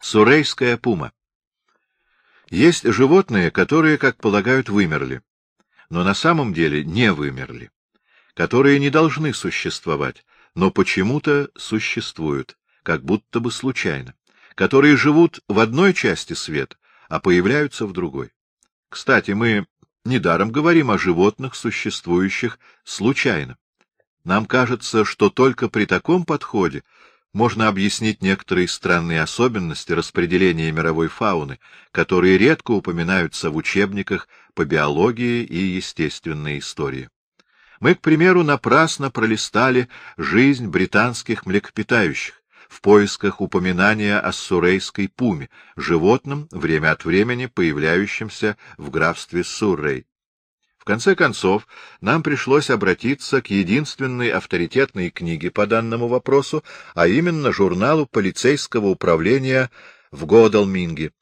Сурейская пума. Есть животные, которые, как полагают, вымерли, но на самом деле не вымерли, которые не должны существовать, но почему-то существуют, как будто бы случайно, которые живут в одной части света, а появляются в другой. Кстати, мы недаром говорим о животных, существующих случайно. Нам кажется, что только при таком подходе можно объяснить некоторые странные особенности распределения мировой фауны, которые редко упоминаются в учебниках по биологии и естественной истории. Мы, к примеру, напрасно пролистали жизнь британских млекопитающих в поисках упоминания о суррейской пуме, животном, время от времени появляющемся в графстве Суррей. Конце концов, нам пришлось обратиться к единственной авторитетной книге по данному вопросу, а именно журналу полицейского управления в Годалминге.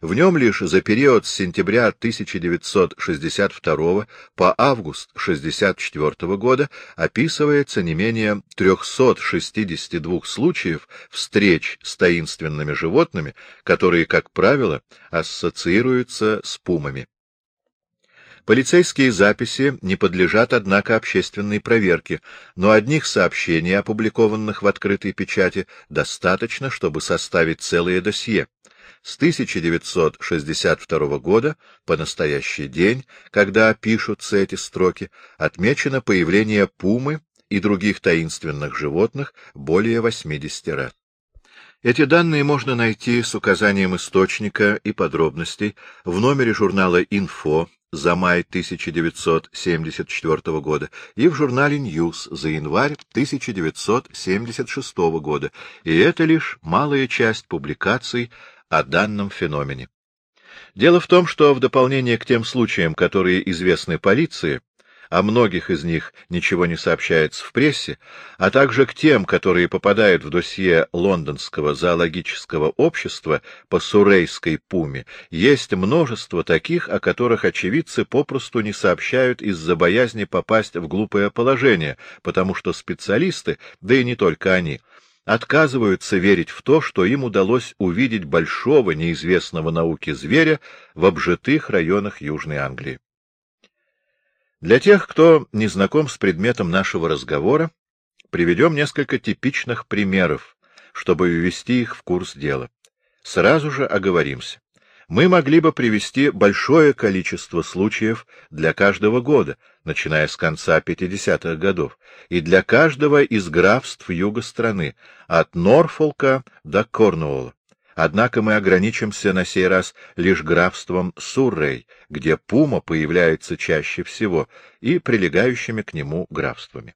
В нем лишь за период с сентября 1962 по август 1964 года описывается не менее 362 случаев встреч с таинственными животными, которые, как правило, ассоциируются с пумами. Полицейские записи не подлежат, однако, общественной проверке, но одних сообщений, опубликованных в открытой печати, достаточно, чтобы составить целое досье. С 1962 года по настоящий день, когда пишутся эти строки, отмечено появление пумы и других таинственных животных более 80 раз. Эти данные можно найти с указанием источника и подробностей в номере журнала «Info» за май 1974 года и в журнале «News» за январь 1976 года, и это лишь малая часть публикаций о данном феномене. Дело в том, что в дополнение к тем случаям, которые известны полиции, о многих из них ничего не сообщается в прессе, а также к тем, которые попадают в досье Лондонского зоологического общества по сурейской пуме, есть множество таких, о которых очевидцы попросту не сообщают из-за боязни попасть в глупое положение, потому что специалисты, да и не только они, отказываются верить в то, что им удалось увидеть большого неизвестного науке зверя в обжитых районах Южной Англии. Для тех, кто не знаком с предметом нашего разговора, приведем несколько типичных примеров, чтобы ввести их в курс дела. Сразу же оговоримся. Мы могли бы привести большое количество случаев для каждого года, начиная с конца 50-х годов, и для каждого из графств юга страны, от Норфолка до Корнуолла. Однако мы ограничимся на сей раз лишь графством Суррей, где пума появляется чаще всего, и прилегающими к нему графствами.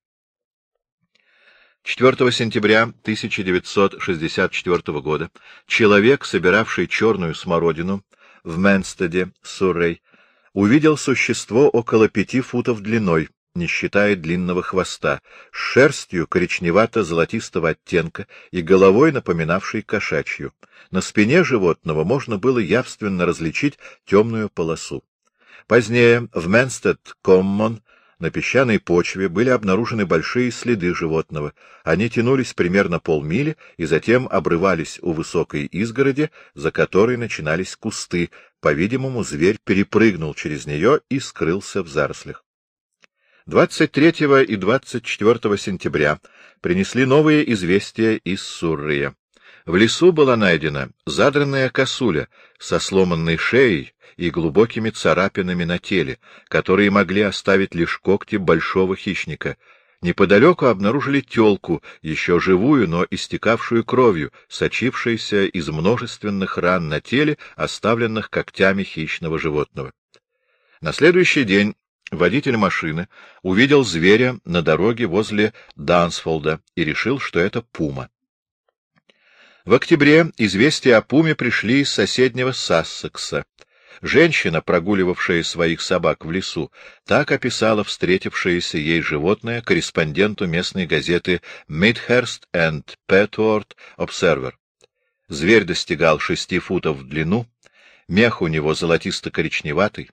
4 сентября 1964 года человек, собиравший черную смородину в Менстеде, Суррей, увидел существо около пяти футов длиной, не считая длинного хвоста, с шерстью коричневато-золотистого оттенка и головой, напоминавшей кошачью. На спине животного можно было явственно различить темную полосу. Позднее в Менстед-Коммон на песчаной почве были обнаружены большие следы животного. Они тянулись примерно полмили и затем обрывались у высокой изгороди, за которой начинались кусты. По-видимому, зверь перепрыгнул через нее и скрылся в зарослях. 23 и 24 сентября принесли новые известия из Суррия. В лесу была найдена задранная косуля со сломанной шеей и глубокими царапинами на теле, которые могли оставить лишь когти большого хищника. Неподалеку обнаружили телку, еще живую, но истекавшую кровью, сочившейся из множественных ран на теле, оставленных когтями хищного животного. На следующий день Водитель машины увидел зверя на дороге возле Дансфолда и решил, что это пума. В октябре известия о пуме пришли из соседнего Сассекса. Женщина, прогуливавшая своих собак в лесу, так описала встретившееся ей животное корреспонденту местной газеты Midhurst and Petworth Observer. Зверь достигал шести футов в длину, мех у него золотисто-коричневатый,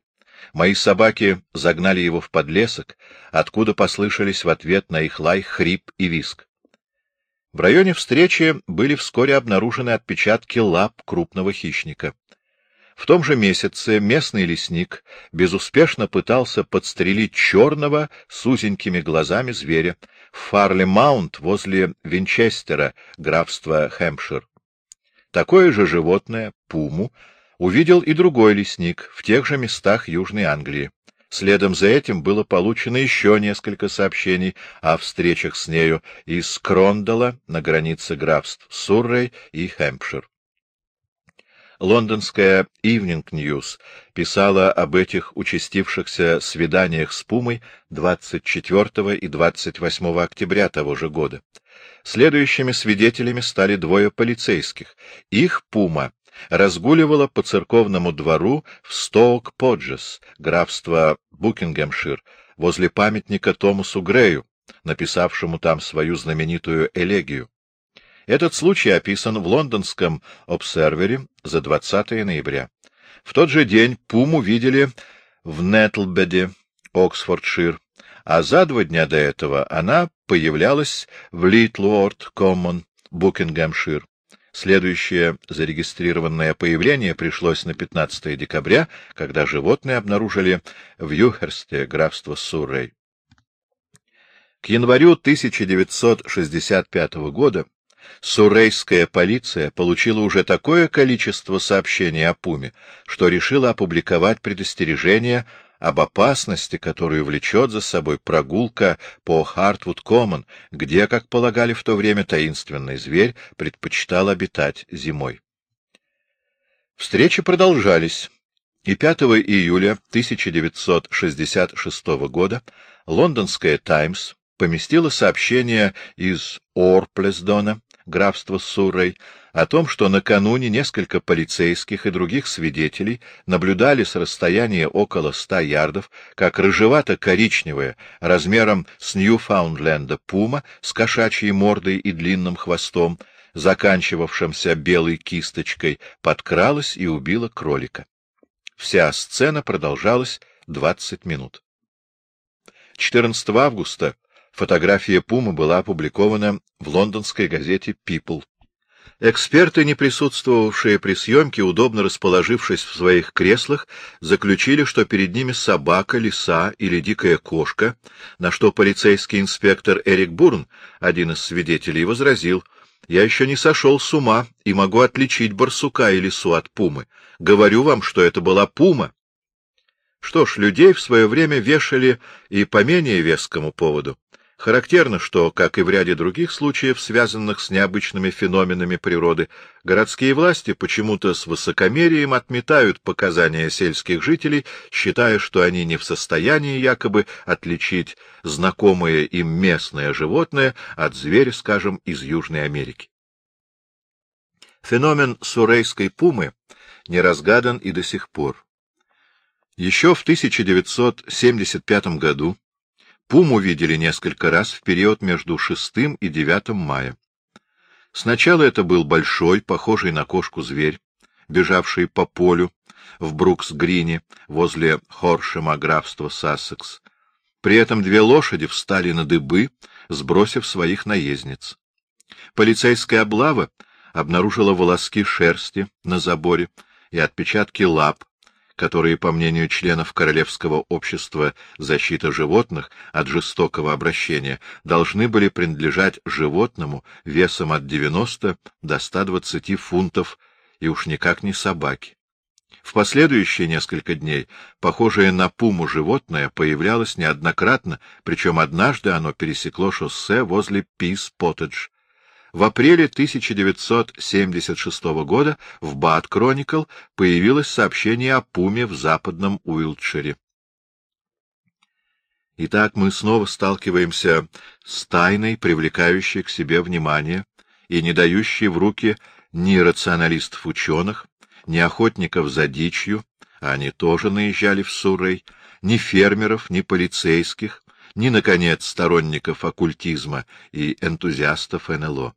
Мои собаки загнали его в подлесок, откуда послышались в ответ на их лай хрип и виск. В районе встречи были вскоре обнаружены отпечатки лап крупного хищника. В том же месяце местный лесник безуспешно пытался подстрелить черного с узенькими глазами зверя в Фарли-Маунт возле Винчестера, графства Хэмпшир. Такое же животное, пуму, увидел и другой лесник в тех же местах Южной Англии. Следом за этим было получено еще несколько сообщений о встречах с нею из Крондала на границе графств Суррей и Хэмпшир. Лондонская Evening News писала об этих участившихся свиданиях с Пумой 24 и 28 октября того же года. Следующими свидетелями стали двое полицейских. Их Пума разгуливала по церковному двору в Стоук-Поджес, графство Букингемшир, возле памятника Томасу Грею, написавшему там свою знаменитую элегию. Этот случай описан в лондонском «Обсервере» за 20 ноября. В тот же день Пуму видели в Нетлбеде, Оксфордшир, а за два дня до этого она появлялась в Литлуорд-Коммон, Букингемшир. Следующее зарегистрированное появление пришлось на 15 декабря, когда животные обнаружили в Юхерсте, графство Суррей. К январю 1965 года Суррейская полиция получила уже такое количество сообщений о Пуме, что решила опубликовать предостережение об опасности, которую влечет за собой прогулка по Хартвуд-Коммон, где, как полагали в то время, таинственный зверь предпочитал обитать зимой. Встречи продолжались, и 5 июля 1966 года лондонская «Таймс» поместила сообщение из Орплесдона, графства Суррей, о том, что накануне несколько полицейских и других свидетелей наблюдали с расстояния около ста ярдов, как рыжевато-коричневая, размером с Ньюфаундленда пума с кошачьей мордой и длинным хвостом, заканчивавшимся белой кисточкой, подкралась и убила кролика. Вся сцена продолжалась двадцать минут. 14 августа Фотография пумы была опубликована в лондонской газете People. Эксперты, не присутствовавшие при съемке, удобно расположившись в своих креслах, заключили, что перед ними собака, лиса или дикая кошка, на что полицейский инспектор Эрик Бурн, один из свидетелей, возразил, «Я еще не сошел с ума и могу отличить барсука и лису от пумы. Говорю вам, что это была пума». Что ж, людей в свое время вешали и по менее вескому поводу. Характерно, что, как и в ряде других случаев, связанных с необычными феноменами природы, городские власти почему-то с высокомерием отметают показания сельских жителей, считая, что они не в состоянии якобы отличить знакомое им местное животное от зверя, скажем, из Южной Америки. Феномен сурейской пумы не разгадан и до сих пор. Еще в 1975 году Пуму видели несколько раз в период между 6 и 9 мая. Сначала это был большой, похожий на кошку зверь, бежавший по полю в Брукс-Грине возле Хоршема графства Сассекс. При этом две лошади встали на дыбы, сбросив своих наездниц. Полицейская облава обнаружила волоски шерсти на заборе и отпечатки лап, которые, по мнению членов Королевского общества защиты животных от жестокого обращения, должны были принадлежать животному весом от 90 до 120 фунтов и уж никак не собаке. В последующие несколько дней похожее на пуму животное появлялось неоднократно, причем однажды оно пересекло шоссе возле Пис-Поттедж. В апреле 1976 года в Бад Кроникл появилось сообщение о пуме в западном Уилтшире. Итак, мы снова сталкиваемся с тайной, привлекающей к себе внимание и не дающей в руки ни рационалистов-ученых, ни охотников за дичью, а они тоже наезжали в Суррей, ни фермеров, ни полицейских, ни, наконец, сторонников оккультизма и энтузиастов НЛО.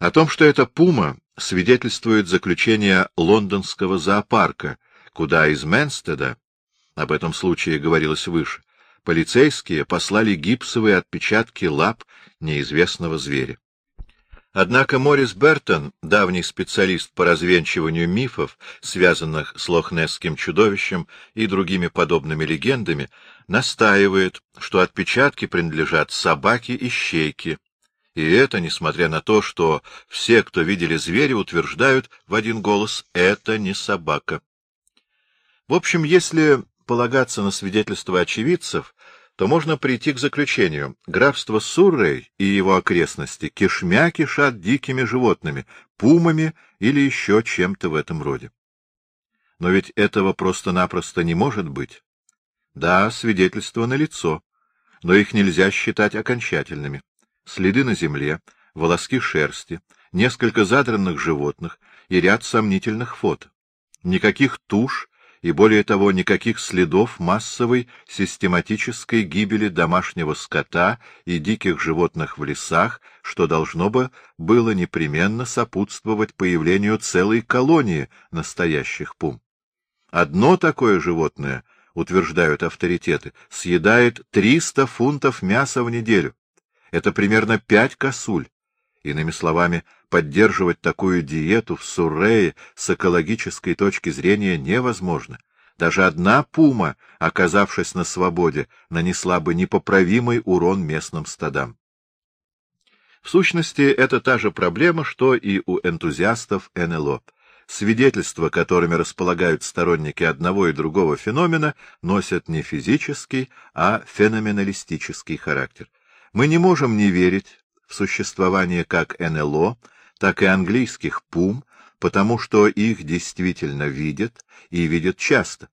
О том, что это пума, свидетельствует заключение лондонского зоопарка, куда из Менстеда, об этом случае говорилось выше, полицейские послали гипсовые отпечатки лап неизвестного зверя. Однако Морис Бертон, давний специалист по развенчиванию мифов, связанных с лохнесским чудовищем и другими подобными легендами, настаивает, что отпечатки принадлежат собаке и щейке. И это, несмотря на то, что все, кто видели зверя, утверждают в один голос «это не собака». В общем, если полагаться на свидетельства очевидцев, то можно прийти к заключению. Графство Суррей и его окрестности кишмя кишат дикими животными, пумами или еще чем-то в этом роде. Но ведь этого просто-напросто не может быть. Да, свидетельства налицо, но их нельзя считать окончательными. Следы на земле, волоски шерсти, несколько задранных животных и ряд сомнительных фото. Никаких туш и, более того, никаких следов массовой систематической гибели домашнего скота и диких животных в лесах, что должно бы было непременно сопутствовать появлению целой колонии настоящих пум. Одно такое животное, утверждают авторитеты, съедает 300 фунтов мяса в неделю. Это примерно 5 косуль. Иными словами, поддерживать такую диету в Суррее с экологической точки зрения невозможно. Даже одна пума, оказавшись на свободе, нанесла бы непоправимый урон местным стадам. В сущности, это та же проблема, что и у энтузиастов НЛО. Свидетельства, которыми располагают сторонники одного и другого феномена, носят не физический, а феноменалистический характер. Мы не можем не верить в существование как НЛО, так и английских пум, потому что их действительно видят и видят часто.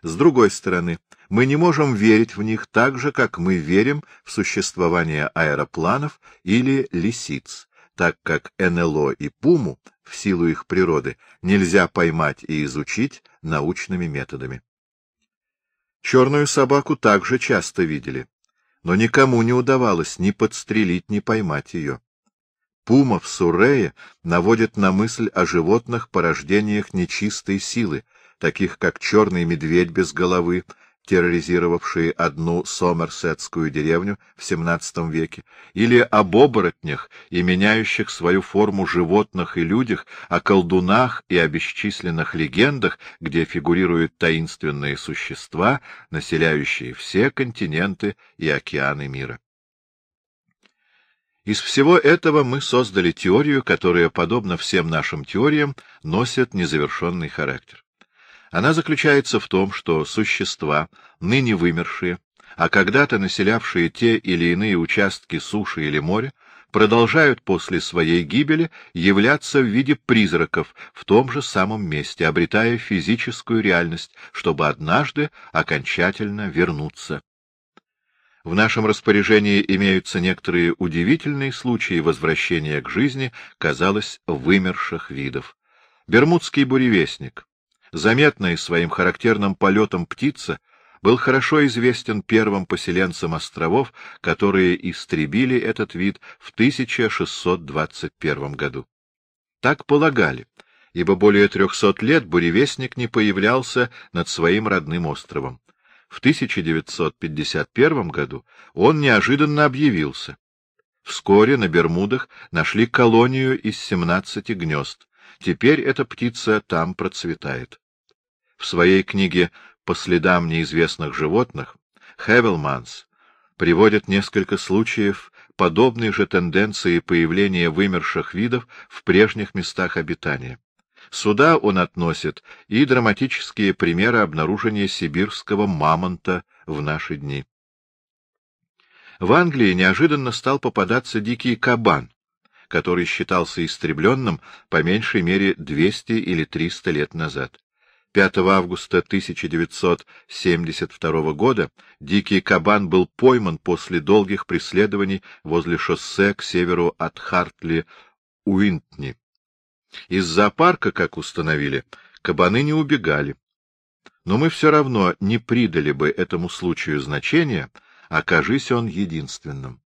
С другой стороны, мы не можем верить в них так же, как мы верим в существование аэропланов или лисиц, так как НЛО и пуму, в силу их природы, нельзя поймать и изучить научными методами. Черную собаку также часто видели но никому не удавалось ни подстрелить, ни поймать ее. Пума в Сурее наводит на мысль о животных порождениях нечистой силы, таких как черный медведь без головы, терроризировавшие одну сомерсетскую деревню в XVII веке, или об оборотнях и меняющих свою форму животных и людях, о колдунах и о бесчисленных легендах, где фигурируют таинственные существа, населяющие все континенты и океаны мира. Из всего этого мы создали теорию, которая, подобно всем нашим теориям, носит незавершенный характер. Она заключается в том, что существа, ныне вымершие, а когда-то населявшие те или иные участки суши или моря, продолжают после своей гибели являться в виде призраков в том же самом месте, обретая физическую реальность, чтобы однажды окончательно вернуться. В нашем распоряжении имеются некоторые удивительные случаи возвращения к жизни, казалось, вымерших видов. Бермудский буревестник, заметная своим характерным полетом птица, был хорошо известен первым поселенцам островов, которые истребили этот вид в 1621 году. Так полагали, ибо более трехсот лет буревестник не появлялся над своим родным островом. В 1951 году он неожиданно объявился. Вскоре на Бермудах нашли колонию из 17 гнезд. Теперь эта птица там процветает. В своей книге «По следам неизвестных животных» Хевелманс приводит несколько случаев подобной же тенденции появления вымерших видов в прежних местах обитания. Сюда он относит и драматические примеры обнаружения сибирского мамонта в наши дни. В Англии неожиданно стал попадаться дикий кабан, который считался истребленным по меньшей мере 200 или 300 лет назад. 5 августа 1972 года дикий кабан был пойман после долгих преследований возле шоссе к северу от Хартли-Уинтни. Из зоопарка, как установили, кабаны не убегали. Но мы все равно не придали бы этому случаю значения, окажись он единственным.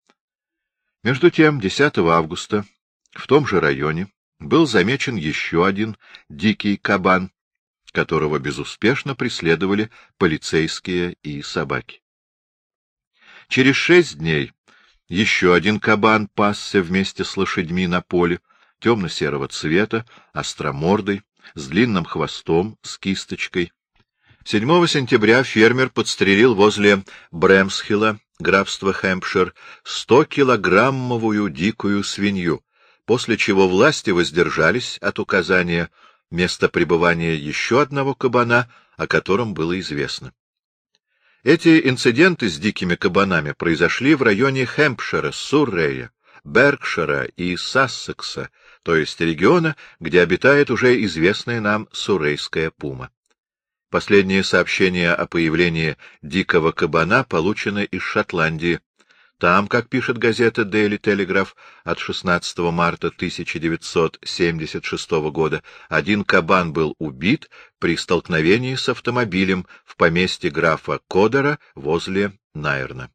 Между тем, 10 августа в том же районе был замечен еще один дикий кабан, которого безуспешно преследовали полицейские и собаки. Через шесть дней Еще один кабан пасся вместе с лошадьми на поле, темно-серого цвета, остромордый, с длинным хвостом, с кисточкой. 7 сентября фермер подстрелил возле Бремсхилла, графства Хэмпшир, 100-килограммовую дикую свинью, после чего власти воздержались от указания места пребывания еще одного кабана, о котором было известно. Эти инциденты с дикими кабанами произошли в районе Хэмпшира, Суррея, Беркшира и Сассекса, то есть региона, где обитает уже известная нам суррейская пума. Последние сообщения о появлении дикого кабана получены из Шотландии. Там, как пишет газета Daily Telegraph от 16 марта 1976 года, один кабан был убит при столкновении с автомобилем в поместье графа Кодера возле Найерна.